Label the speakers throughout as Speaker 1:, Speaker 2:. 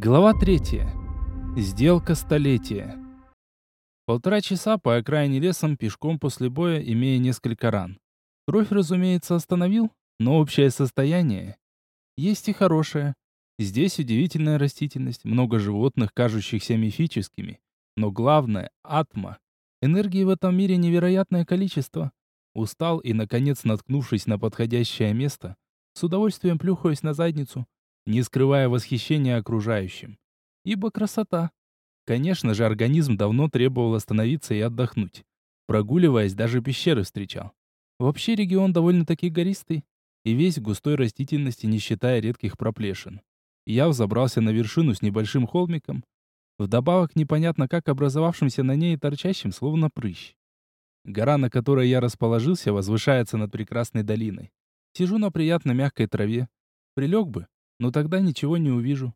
Speaker 1: Глава третья. Сделка столетия. Полтора часа по окраине лесом пешком после боя, имея несколько ран. Кровь, разумеется, остановил, но общее состояние есть и хорошее. Здесь удивительная растительность, много животных, кажущихся мифическими. Но главное — атма. Энергии в этом мире невероятное количество. Устал и, наконец, наткнувшись на подходящее место, с удовольствием плюхаюсь на задницу — не скрывая восхищения окружающим. Ибо красота. Конечно же, организм давно требовал остановиться и отдохнуть. Прогуливаясь, даже пещеры встречал. Вообще регион довольно-таки гористый, и весь в густой растительности, не считая редких проплешин. Я взобрался на вершину с небольшим холмиком, вдобавок непонятно как образовавшимся на ней торчащим, словно прыщ. Гора, на которой я расположился, возвышается над прекрасной долиной. Сижу на приятно мягкой траве. Прилег бы, но тогда ничего не увижу.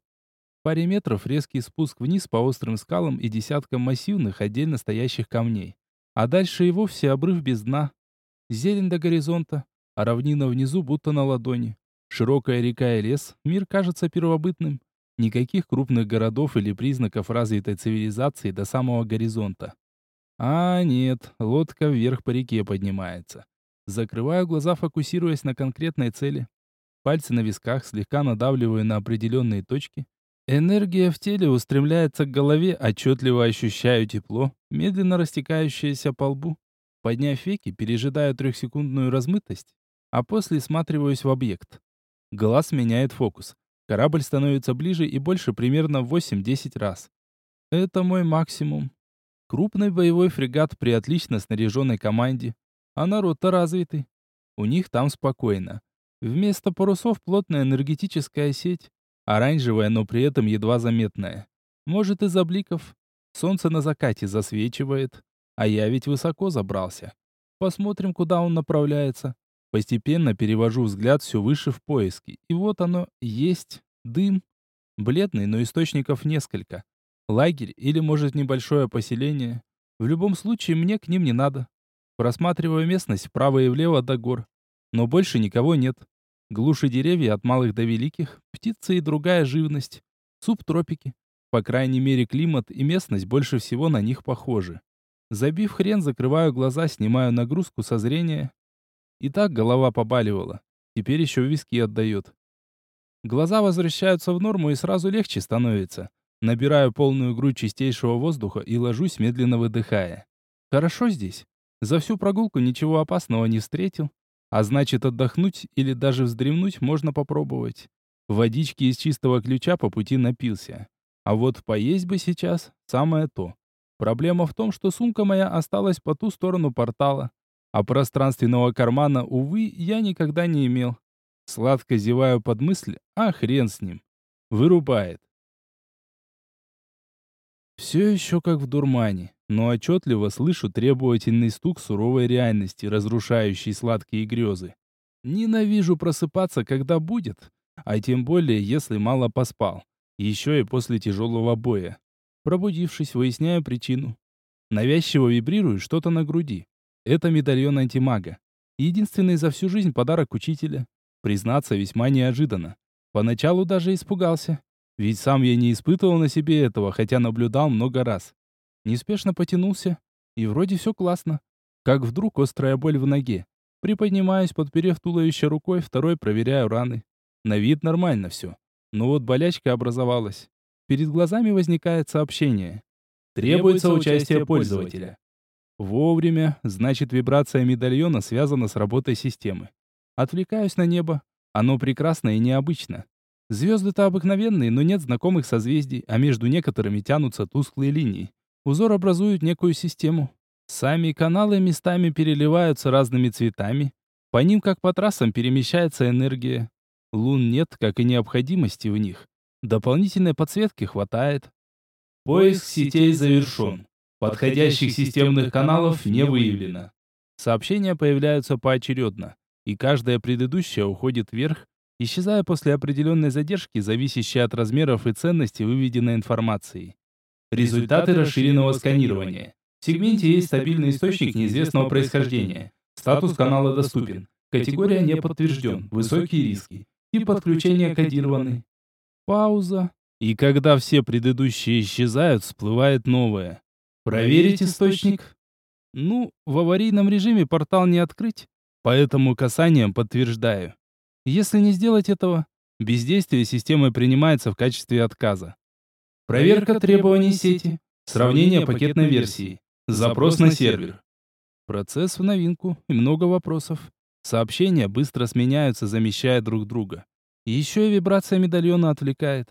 Speaker 1: В паре метров резкий спуск вниз по острым скалам и десяткам массивных, отдельно стоящих камней. А дальше и вовсе обрыв без дна. Зелень до горизонта, а равнина внизу будто на ладони. Широкая река и лес, мир кажется первобытным. Никаких крупных городов или признаков развитой цивилизации до самого горизонта. А нет, лодка вверх по реке поднимается. Закрываю глаза, фокусируясь на конкретной цели. Пальцы на висках слегка надавливаю на определенные точки. Энергия в теле устремляется к голове, отчетливо ощущаю тепло, медленно растекающееся по лбу. Подняв веки, пережидаю трехсекундную размытость, а после сматриваюсь в объект. Глаз меняет фокус. Корабль становится ближе и больше примерно в 8-10 раз. Это мой максимум. Крупный боевой фрегат при отлично снаряженной команде. А народ-то развитый. У них там спокойно. Вместо парусов плотная энергетическая сеть, оранжевая, но при этом едва заметная. Может, из-за бликов. Солнце на закате засвечивает, а я ведь высоко забрался. Посмотрим, куда он направляется. Постепенно перевожу взгляд все выше в поиски. И вот оно, есть, дым. Бледный, но источников несколько. Лагерь или, может, небольшое поселение. В любом случае, мне к ним не надо. Просматриваю местность вправо и влево до гор. Но больше никого нет. Глуши деревья от малых до великих, птицы и другая живность. Субтропики. По крайней мере, климат и местность больше всего на них похожи. Забив хрен, закрываю глаза, снимаю нагрузку со зрения. И так голова побаливала. Теперь еще виски отдает. Глаза возвращаются в норму и сразу легче становится. Набираю полную грудь чистейшего воздуха и ложусь, медленно выдыхая. Хорошо здесь. За всю прогулку ничего опасного не встретил. А значит, отдохнуть или даже вздремнуть можно попробовать. Водички из чистого ключа по пути напился. А вот поесть бы сейчас самое то. Проблема в том, что сумка моя осталась по ту сторону портала. А пространственного кармана, увы, я никогда не имел. Сладко зеваю под мысль, а хрен с ним. Вырубает. Все еще как в дурмане но отчетливо слышу требовательный стук суровой реальности, разрушающий сладкие грезы. Ненавижу просыпаться, когда будет, а тем более, если мало поспал. Еще и после тяжелого боя. Пробудившись, выясняю причину. Навязчиво вибрирует что-то на груди. Это медальон антимага. Единственный за всю жизнь подарок учителя. Признаться, весьма неожиданно. Поначалу даже испугался. Ведь сам я не испытывал на себе этого, хотя наблюдал много раз. Неспешно потянулся, и вроде все классно. Как вдруг острая боль в ноге. Приподнимаюсь, подперев туловище рукой, второй проверяю раны. На вид нормально все. Но вот болячка образовалась. Перед глазами возникает сообщение. Требуется участие пользователя. Вовремя, значит вибрация медальона связана с работой системы. Отвлекаюсь на небо. Оно прекрасно и необычно. Звезды-то обыкновенные, но нет знакомых созвездий, а между некоторыми тянутся тусклые линии. Узор образует некую систему. Сами каналы местами переливаются разными цветами. По ним, как по трассам, перемещается энергия. Лун нет, как и необходимости в них. Дополнительной подсветки хватает.
Speaker 2: Поиск сетей завершен. Подходящих системных каналов не выявлено.
Speaker 1: Сообщения появляются поочередно, и каждая предыдущая уходит вверх, исчезая после определенной задержки, зависящей от размеров и ценности выведенной информации.
Speaker 2: Результаты расширенного сканирования. В сегменте есть стабильный источник неизвестного происхождения. Статус канала доступен. Категория не подтвержден. Высокие риски. Тип подключения кодированный.
Speaker 1: Пауза. И когда все предыдущие исчезают, всплывает новое. Проверить источник? Ну, в аварийном режиме портал не открыть, поэтому касанием подтверждаю. Если не сделать этого, бездействие системы принимается в качестве отказа.
Speaker 2: Проверка требований сети. Сравнение пакетной версии. Запрос на сервер.
Speaker 1: Процесс в новинку и много вопросов. Сообщения быстро сменяются, замещая друг друга. Еще и вибрация медальона отвлекает.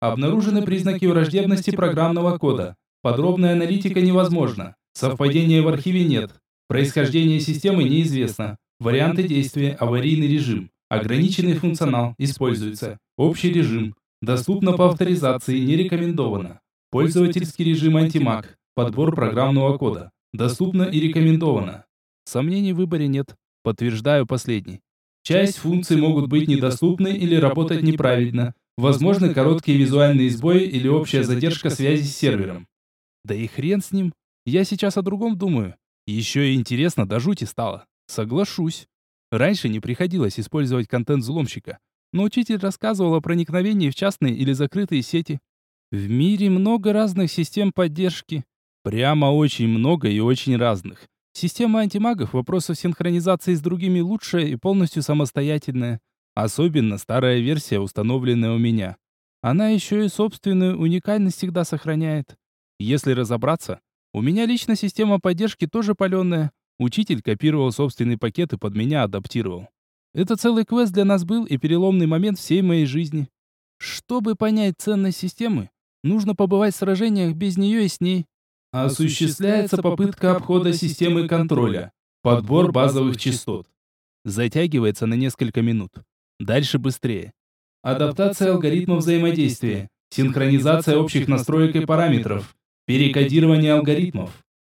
Speaker 2: Обнаружены признаки враждебности программного кода. Подробная аналитика невозможна. Совпадения в архиве нет. Происхождение системы неизвестно. Варианты действия аварийный режим. Ограниченный функционал используется. Общий режим. Доступно по авторизации, не рекомендовано. Пользовательский режим антимаг. Подбор программного кода. Доступно и рекомендовано.
Speaker 1: Сомнений в выборе нет. Подтверждаю последний.
Speaker 2: Часть функций могут быть недоступны или работать неправильно. Возможны короткие визуальные сбои или общая задержка связи с сервером.
Speaker 1: Да и хрен с ним. Я сейчас о другом думаю. Еще и интересно до жути стало. Соглашусь. Раньше не приходилось использовать контент взломщика, но учитель рассказывал о проникновении в частные или закрытые сети. В мире много разных систем поддержки. Прямо очень много и очень разных. Система антимагов вопросов синхронизации с другими лучшая и полностью самостоятельная. Особенно старая версия, установленная у меня. Она еще и собственную уникальность всегда сохраняет. Если разобраться, у меня лично система поддержки тоже паленая. Учитель копировал собственный пакет и под меня адаптировал. Это целый квест для нас был и переломный момент всей моей жизни. Чтобы понять ценность системы, нужно побывать в сражениях без нее и с ней.
Speaker 2: Осуществляется попытка обхода системы контроля. Подбор базовых частот.
Speaker 1: Затягивается на несколько минут. Дальше быстрее.
Speaker 2: Адаптация алгоритмов взаимодействия. Синхронизация общих настроек и параметров. Перекодирование алгоритмов.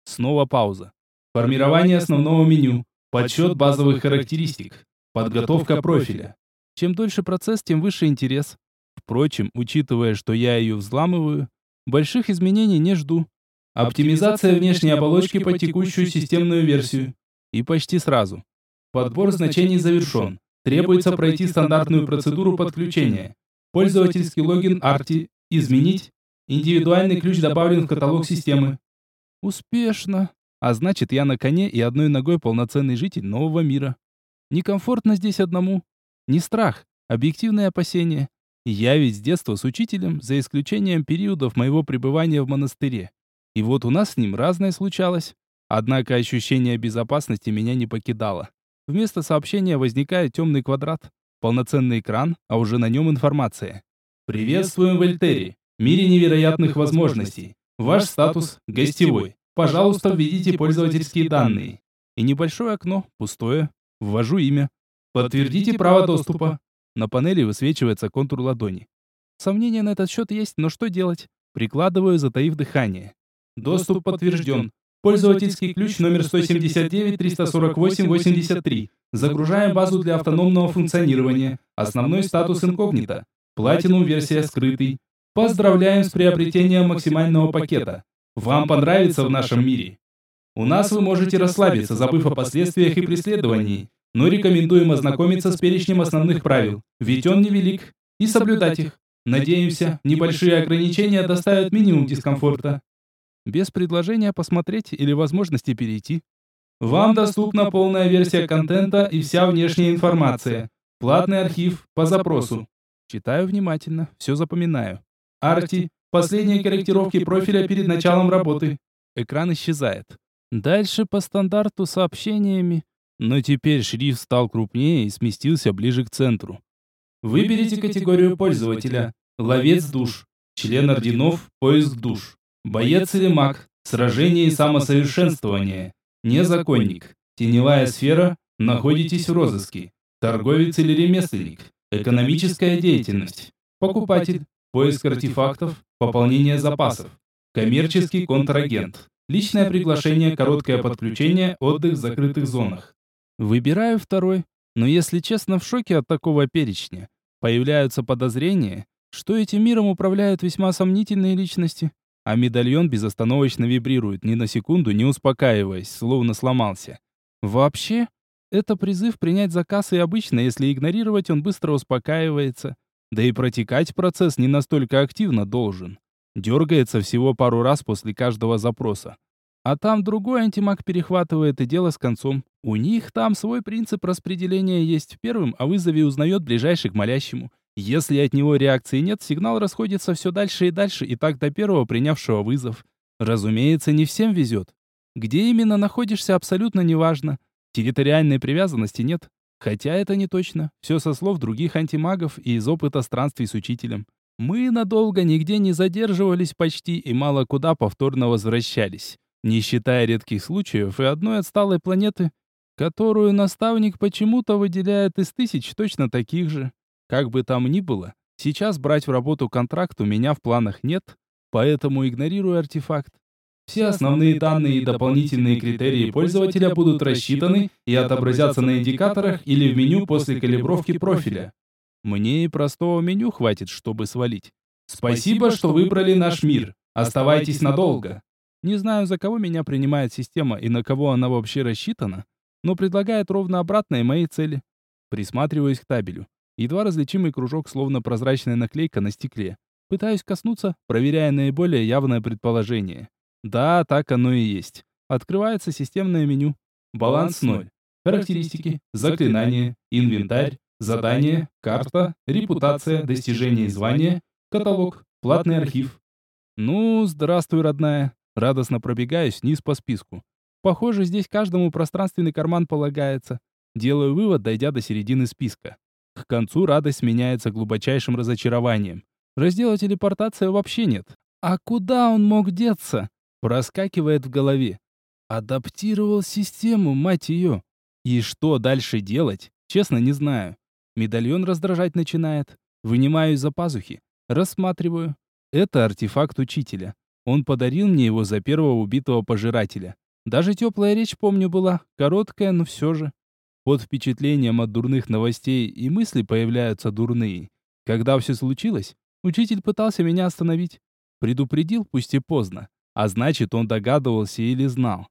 Speaker 1: Снова пауза.
Speaker 2: Формирование основного меню. Подсчет базовых характеристик. Подготовка профиля.
Speaker 1: Чем дольше процесс, тем выше интерес. Впрочем, учитывая, что я ее взламываю, больших изменений не жду.
Speaker 2: Оптимизация внешней оболочки по текущую системную версию.
Speaker 1: И почти сразу.
Speaker 2: Подбор значений завершен. Требуется пройти стандартную процедуру подключения. Пользовательский логин Arti изменить. Индивидуальный ключ добавлен в каталог системы.
Speaker 1: Успешно. А значит, я на коне и одной ногой полноценный житель нового мира. Некомфортно здесь одному. Не страх, объективное опасение. Я ведь с детства с учителем, за исключением периодов моего пребывания в монастыре. И вот у нас с ним разное случалось. Однако ощущение безопасности меня не покидало. Вместо сообщения возникает темный квадрат, полноценный экран, а уже на нем информация.
Speaker 2: «Приветствуем в Эльтере, мире невероятных возможностей. Ваш статус – гостевой. Пожалуйста, введите пользовательские данные».
Speaker 1: И небольшое окно, пустое. Ввожу имя.
Speaker 2: «Подтвердите право доступа».
Speaker 1: На панели высвечивается контур ладони. Сомнения на этот счет есть, но что делать? Прикладываю, затаив дыхание.
Speaker 2: Доступ подтвержден. Пользовательский ключ номер 179-348-83. Загружаем базу для автономного функционирования. Основной статус инкогнито. Платинум версия скрытый. Поздравляем с приобретением максимального пакета. Вам понравится в нашем мире. У нас вы можете расслабиться, забыв о последствиях и преследовании. Но рекомендуем ознакомиться с перечнем основных правил, ведь он невелик, и соблюдать их. Надеемся, небольшие ограничения доставят минимум дискомфорта
Speaker 1: без предложения посмотреть или возможности перейти.
Speaker 2: Вам доступна полная версия контента и вся внешняя информация. Платный архив по запросу.
Speaker 1: Читаю внимательно, все запоминаю.
Speaker 2: Арти, последние корректировки профиля перед началом работы.
Speaker 1: Экран исчезает. Дальше по стандарту сообщениями, но теперь шрифт стал крупнее и сместился ближе к центру.
Speaker 2: Выберите категорию пользователя. Ловец душ. Член орденов, поиск душ. Боец или маг, сражение и самосовершенствование, незаконник, теневая сфера, находитесь в розыске, торговец или ремесленник, экономическая деятельность, покупатель, поиск артефактов, пополнение запасов, коммерческий контрагент, личное приглашение, короткое подключение, отдых в закрытых зонах.
Speaker 1: Выбираю второй, но если честно, в шоке от такого перечня. Появляются подозрения, что этим миром управляют весьма сомнительные личности а медальон безостановочно вибрирует, ни на секунду не успокаиваясь, словно сломался. Вообще, это призыв принять заказ, и обычно, если игнорировать, он быстро успокаивается. Да и протекать процесс не настолько активно должен. Дергается всего пару раз после каждого запроса. А там другой антимаг перехватывает и дело с концом. У них там свой принцип распределения есть. Первым о вызове узнает ближайший к молящему. Если от него реакции нет, сигнал расходится все дальше и дальше, и так до первого принявшего вызов. Разумеется, не всем везет. Где именно находишься, абсолютно неважно. Территориальной привязанности нет. Хотя это не точно. Все со слов других антимагов и из опыта странствий с учителем. Мы надолго нигде не задерживались почти и мало куда повторно возвращались не считая редких случаев и одной отсталой планеты, которую наставник почему-то выделяет из тысяч точно таких же. Как бы там ни было, сейчас брать в работу контракт у меня в планах нет, поэтому игнорирую артефакт.
Speaker 2: Все основные данные и дополнительные критерии пользователя будут рассчитаны и отобразятся на индикаторах или в меню после калибровки профиля.
Speaker 1: Мне и простого меню хватит, чтобы свалить.
Speaker 2: Спасибо, что выбрали наш мир. Оставайтесь надолго.
Speaker 1: Не знаю, за кого меня принимает система и на кого она вообще рассчитана, но предлагает ровно обратное моей цели. Присматриваюсь к табелю. Едва различимый кружок, словно прозрачная наклейка на стекле. Пытаюсь коснуться, проверяя наиболее явное предположение. Да, так оно и есть. Открывается системное меню.
Speaker 2: Баланс 0. Характеристики, заклинания, инвентарь, задание, карта, репутация, достижение и звания, каталог, платный архив.
Speaker 1: Ну, здравствуй, родная. Радостно пробегаюсь вниз по списку. Похоже, здесь каждому пространственный карман полагается. Делаю вывод, дойдя до середины списка. К концу радость сменяется глубочайшим разочарованием. Раздела телепортация вообще нет. А куда он мог деться? Проскакивает в голове. Адаптировал систему, мать ее. И что дальше делать? Честно, не знаю. Медальон раздражать начинает. Вынимаю из-за пазухи. Рассматриваю. Это артефакт учителя. Он подарил мне его за первого убитого пожирателя. Даже теплая речь, помню, была, короткая, но все же. Под впечатлением от дурных новостей и мысли появляются дурные. Когда все случилось, учитель пытался меня остановить. Предупредил, пусть и поздно. А значит, он догадывался или знал.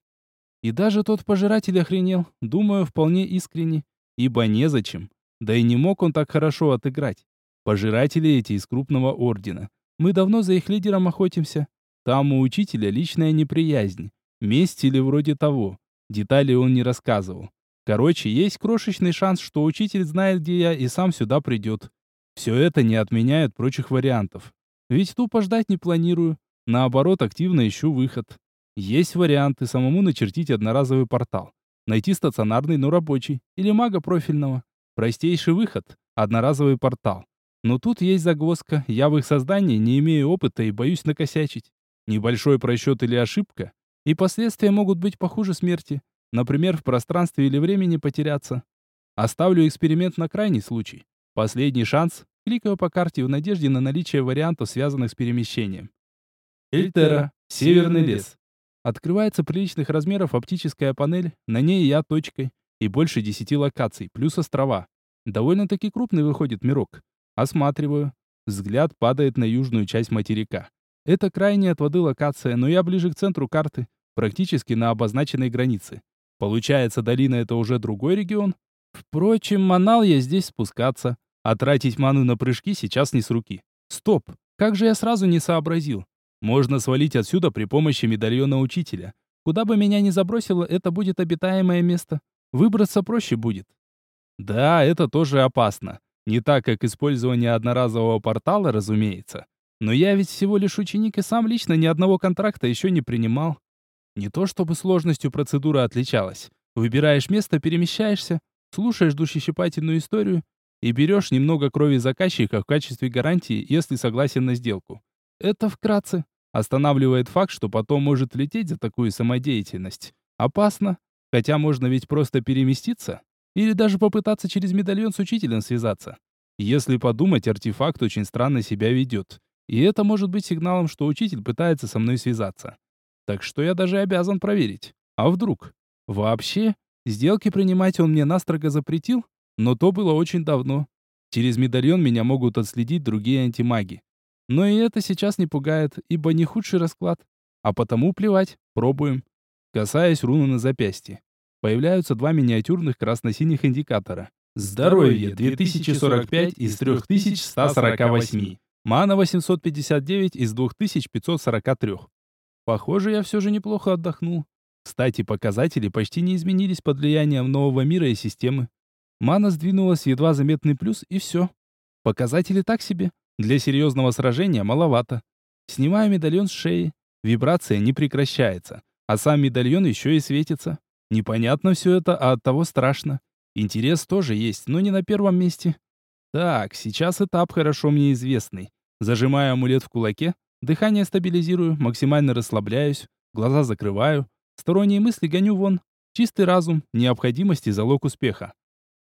Speaker 1: И даже тот пожиратель охренел, думаю, вполне искренне. Ибо незачем. Да и не мог он так хорошо отыграть. Пожиратели эти из крупного ордена. Мы давно за их лидером охотимся. Там у учителя личная неприязнь. Месть или вроде того. Детали он не рассказывал. Короче, есть крошечный шанс, что учитель знает, где я, и сам сюда придет. Все это не отменяет прочих вариантов. Ведь тупо ждать не планирую. Наоборот, активно ищу выход. Есть варианты самому начертить одноразовый портал. Найти стационарный, но рабочий. Или мага профильного. Простейший выход – одноразовый портал. Но тут есть загвоздка. Я в их создании не имею опыта и боюсь накосячить. Небольшой просчет или ошибка, и последствия могут быть похуже смерти. Например, в пространстве или времени потеряться. Оставлю эксперимент на крайний случай. Последний шанс. Кликаю по карте в надежде на наличие вариантов, связанных с перемещением.
Speaker 2: Эльтера. Северный лес.
Speaker 1: Открывается приличных размеров оптическая панель, на ней я точкой. И больше десяти локаций, плюс острова. Довольно-таки крупный выходит мирок. Осматриваю. Взгляд падает на южную часть материка. Это крайняя от воды локация, но я ближе к центру карты, практически на обозначенной границе. Получается, долина это уже другой регион? Впрочем, манал я здесь спускаться, а тратить ману на прыжки сейчас не с руки. Стоп, как же я сразу не сообразил? Можно свалить отсюда при помощи медальона учителя. Куда бы меня ни забросило, это будет обитаемое место. Выбраться проще будет. Да, это тоже опасно. Не так, как использование одноразового портала, разумеется. Но я ведь всего лишь ученик и сам лично ни одного контракта еще не принимал. Не то чтобы сложностью процедура отличалась. Выбираешь место, перемещаешься, слушаешь душещипательную историю и берешь немного крови заказчика в качестве гарантии, если согласен на сделку. Это вкратце. Останавливает факт, что потом может лететь за такую самодеятельность. Опасно. Хотя можно ведь просто переместиться. Или даже попытаться через медальон с учителем связаться. Если подумать, артефакт очень странно себя ведет. И это может быть сигналом, что учитель пытается со мной связаться. Так что я даже обязан проверить. А вдруг? Вообще, сделки принимать он мне настрого запретил, но то было очень давно. Через медальон меня могут отследить другие антимаги. Но и это сейчас не пугает, ибо не худший расклад. А потому плевать, пробуем. Касаясь руны на запястье. Появляются два миниатюрных красно-синих индикатора.
Speaker 2: Здоровье 2045 из 3148.
Speaker 1: Мана 859 из 2543. Похоже, я все же неплохо отдохнул. Кстати, показатели почти не изменились под влиянием нового мира и системы. Мана сдвинулась едва заметный плюс, и все. Показатели так себе. Для серьезного сражения маловато. Снимаю медальон с шеи. Вибрация не прекращается. А сам медальон еще и светится. Непонятно все это, а оттого страшно. Интерес тоже есть, но не на первом месте. Так, сейчас этап хорошо мне известный. Зажимаю амулет в кулаке, дыхание стабилизирую, максимально расслабляюсь, глаза закрываю, сторонние мысли гоню вон. Чистый разум, необходимость и залог успеха.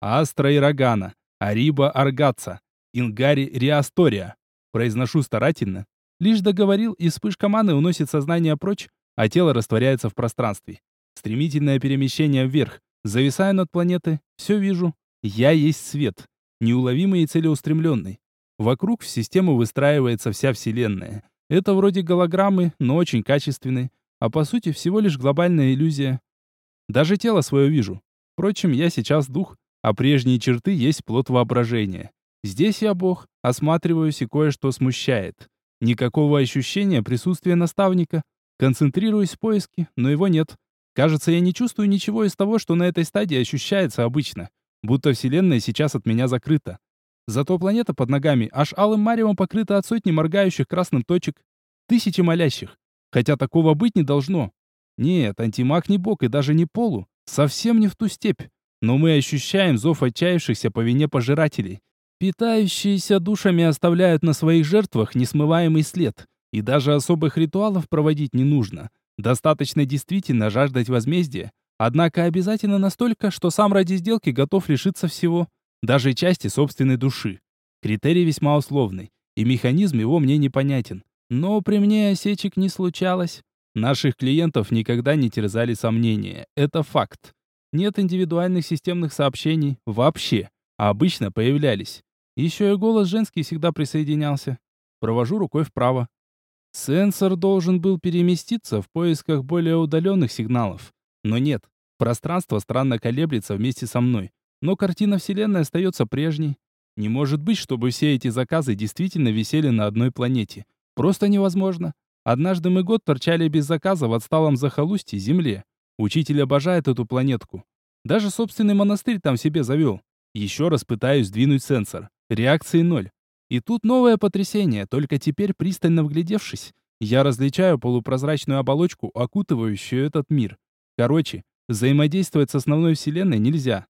Speaker 1: Астра и Рогана, Ариба Аргаца, Ингари Риастория. Произношу старательно. Лишь договорил, и вспышка маны уносит сознание прочь, а тело растворяется в пространстве. Стремительное перемещение вверх. Зависаю над планетой, все вижу. Я есть свет, неуловимый и целеустремленный. Вокруг в систему выстраивается вся Вселенная. Это вроде голограммы, но очень качественной, а по сути всего лишь глобальная иллюзия. Даже тело свое вижу. Впрочем, я сейчас дух, а прежние черты есть плод воображения. Здесь я бог, осматриваюсь и кое-что смущает. Никакого ощущения присутствия наставника. Концентрируюсь в поиске, но его нет. Кажется, я не чувствую ничего из того, что на этой стадии ощущается обычно. Будто Вселенная сейчас от меня закрыта. Зато планета под ногами аж алым маревом покрыта от сотни моргающих красным точек. Тысячи молящих. Хотя такого быть не должно. Нет, антимаг не бог и даже не полу. Совсем не в ту степь. Но мы ощущаем зов отчаявшихся по вине пожирателей. Питающиеся душами оставляют на своих жертвах несмываемый след. И даже особых ритуалов проводить не нужно. Достаточно действительно жаждать возмездия, однако обязательно настолько, что сам ради сделки готов лишиться всего, даже части собственной души. Критерий весьма условный, и механизм его мне непонятен. Но при мне осечек не случалось. Наших клиентов никогда не терзали сомнения. Это факт. Нет индивидуальных системных сообщений вообще, а обычно появлялись. Еще и голос женский всегда присоединялся. Провожу рукой вправо. Сенсор должен был переместиться в поисках более удаленных сигналов. Но нет, пространство странно колеблется вместе со мной. Но картина Вселенной остается прежней. Не может быть, чтобы все эти заказы действительно висели на одной планете. Просто невозможно. Однажды мы год торчали без заказа в отсталом захолустье Земле. Учитель обожает эту планетку. Даже собственный монастырь там себе завел. Еще раз пытаюсь сдвинуть сенсор. Реакции ноль. И тут новое потрясение, только теперь пристально вглядевшись, я различаю полупрозрачную оболочку, окутывающую этот мир. Короче, взаимодействовать с основной вселенной нельзя.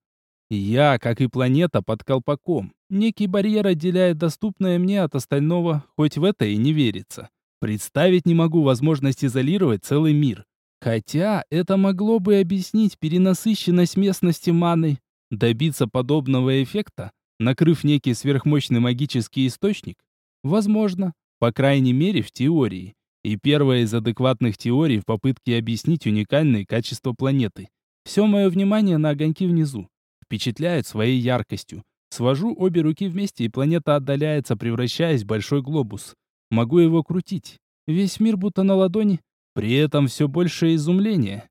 Speaker 1: Я, как и планета, под колпаком. Некий барьер отделяет доступное мне от остального, хоть в это и не верится. Представить не могу возможность изолировать целый мир. Хотя это могло бы объяснить перенасыщенность местности маной. Добиться подобного эффекта накрыв некий сверхмощный магический источник? Возможно, по крайней мере в теории. И первая из адекватных теорий в попытке объяснить уникальные качества планеты. Все мое внимание на огоньки внизу. Впечатляют своей яркостью. Свожу обе руки вместе, и планета отдаляется, превращаясь в большой глобус. Могу его крутить. Весь мир будто на ладони. При этом все большее изумление.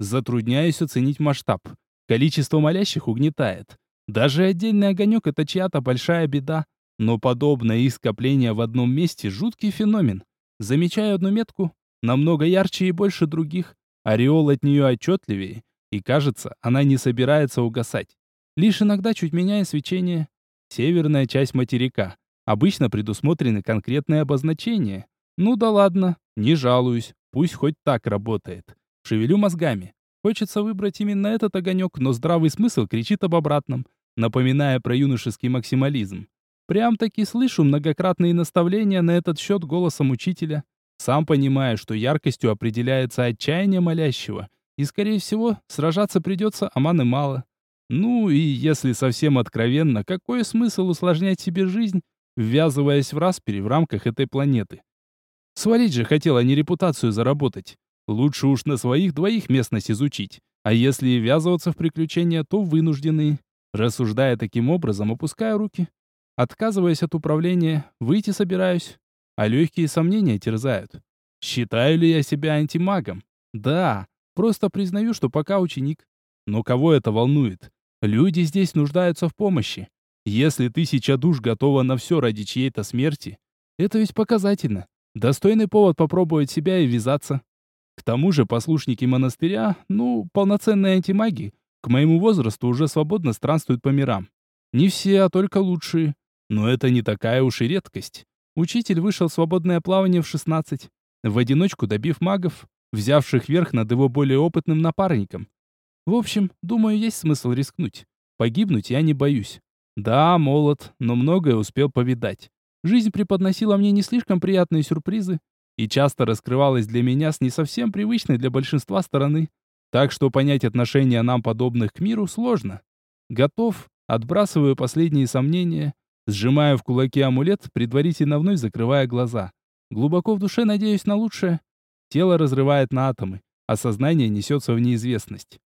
Speaker 1: Затрудняюсь оценить масштаб. Количество молящих угнетает. Даже отдельный огонек — это чья-то большая беда. Но подобное их скопление в одном месте — жуткий феномен. Замечаю одну метку, намного ярче и больше других. Ореол от нее отчетливее, и кажется, она не собирается угасать. Лишь иногда чуть меняя свечение. Северная часть материка. Обычно предусмотрены конкретные обозначения. Ну да ладно, не жалуюсь, пусть хоть так работает. Шевелю мозгами. Хочется выбрать именно этот огонек, но здравый смысл кричит об обратном, напоминая про юношеский максимализм. Прям-таки слышу многократные наставления на этот счет голосом учителя. Сам понимаю, что яркостью определяется отчаяние молящего, и, скорее всего, сражаться придется, а маны мало. Ну и, если совсем откровенно, какой смысл усложнять себе жизнь, ввязываясь в распери в рамках этой планеты? Свалить же хотел, а не репутацию заработать. Лучше уж на своих двоих местность изучить. А если и ввязываться в приключения, то вынужденные. Рассуждая таким образом, опускаю руки. Отказываясь от управления, выйти собираюсь. А легкие сомнения терзают. Считаю ли я себя антимагом? Да, просто признаю, что пока ученик. Но кого это волнует? Люди здесь нуждаются в помощи. Если тысяча душ готова на все ради чьей-то смерти, это ведь показательно. Достойный повод попробовать себя и ввязаться. К тому же послушники монастыря, ну, полноценные антимаги, к моему возрасту уже свободно странствуют по мирам. Не все, а только лучшие. Но это не такая уж и редкость. Учитель вышел в свободное плавание в 16, в одиночку добив магов, взявших верх над его более опытным напарником. В общем, думаю, есть смысл рискнуть. Погибнуть я не боюсь. Да, молод, но многое успел повидать. Жизнь преподносила мне не слишком приятные сюрпризы и часто раскрывалась для меня с не совсем привычной для большинства стороны. Так что понять отношения нам подобных к миру сложно. Готов, отбрасываю последние сомнения, сжимаю в кулаке амулет, предварительно вновь закрывая глаза. Глубоко в душе надеюсь на лучшее. Тело разрывает на атомы, а сознание несется в неизвестность.